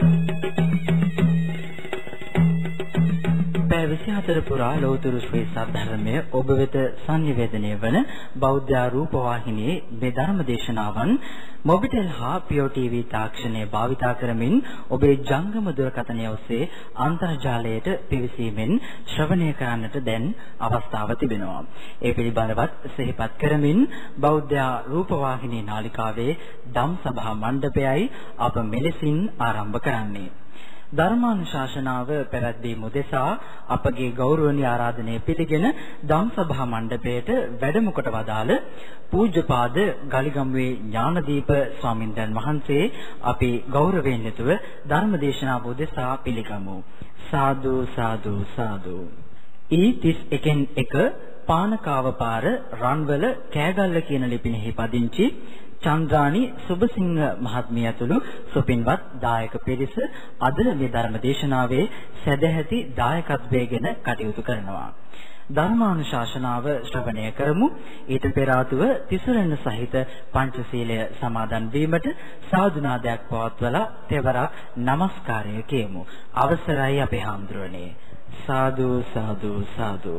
පැය 24 පුරා ලෞතර ශ්‍රී සද්ධර්මය ඔබ වෙත සංනිවේදනය වන බෞද්ධ රූප වාහිනියේ මේ ධර්ම දේශනාවන් මොබිටෙල් හා පියෝ ටීවී තාක්ෂණය භාවිතා කරමින් ඔබේ ජංගම දුරකථනය ඔස්සේ අන්තර්ජාලයට පිවිසීමෙන් ශ්‍රවණය කරන්නට දැන් අවස්ථාව තිබෙනවා. ඒ පිළිබඳවත් සිහිපත් කරමින් බෞද්ධ රූප වාහිනී නාලිකාවේ ධම් සභා මණ්ඩපයයි අප මෙලෙසින් ආරම්භ කරන්නේ. ධර්මානුශාසනාව පැවැත්වීම උදෙසා අපගේ ගෞරවනීය ආරාධනය පිළිගෙන ධම්සභා මණ්ඩපයේට වැඩම කොට වදාළ පූජ්‍යපාද ගලිගම්වේ ඥානදීප ස්වාමින්දයන් වහන්සේ අපි ගෞරවයෙන් යුතුව ධර්මදේශනාව උදෙසා පිළිගමු. සාදු සාදු සාදු. ඊ 31න් 1 පානකාවපාර රන්වල කෑගල්ල කියන ලිපිනෙහි පදිංචි චන්ද්‍රාණි සුබසිංහ මහත්මිය ඇතුළු සුපින්වත් දායක පිරිස අද මේ ධර්ම දේශනාවේ සදැහැති දායකත්වයේගෙන කටයුතු කරනවා. ධර්මානුශාසනාව ශ්‍රවණය කරමු. ඊට පෙර ආතුව තිසරණ සහිත පංචශීලය සමාදන් වීමට සාදුනාදයක් පවත්වලා තෙවරක් নমස්කාරය කියමු. අවසරයි අපේ හාමුදුරනේ. සාදු සාදු සාදු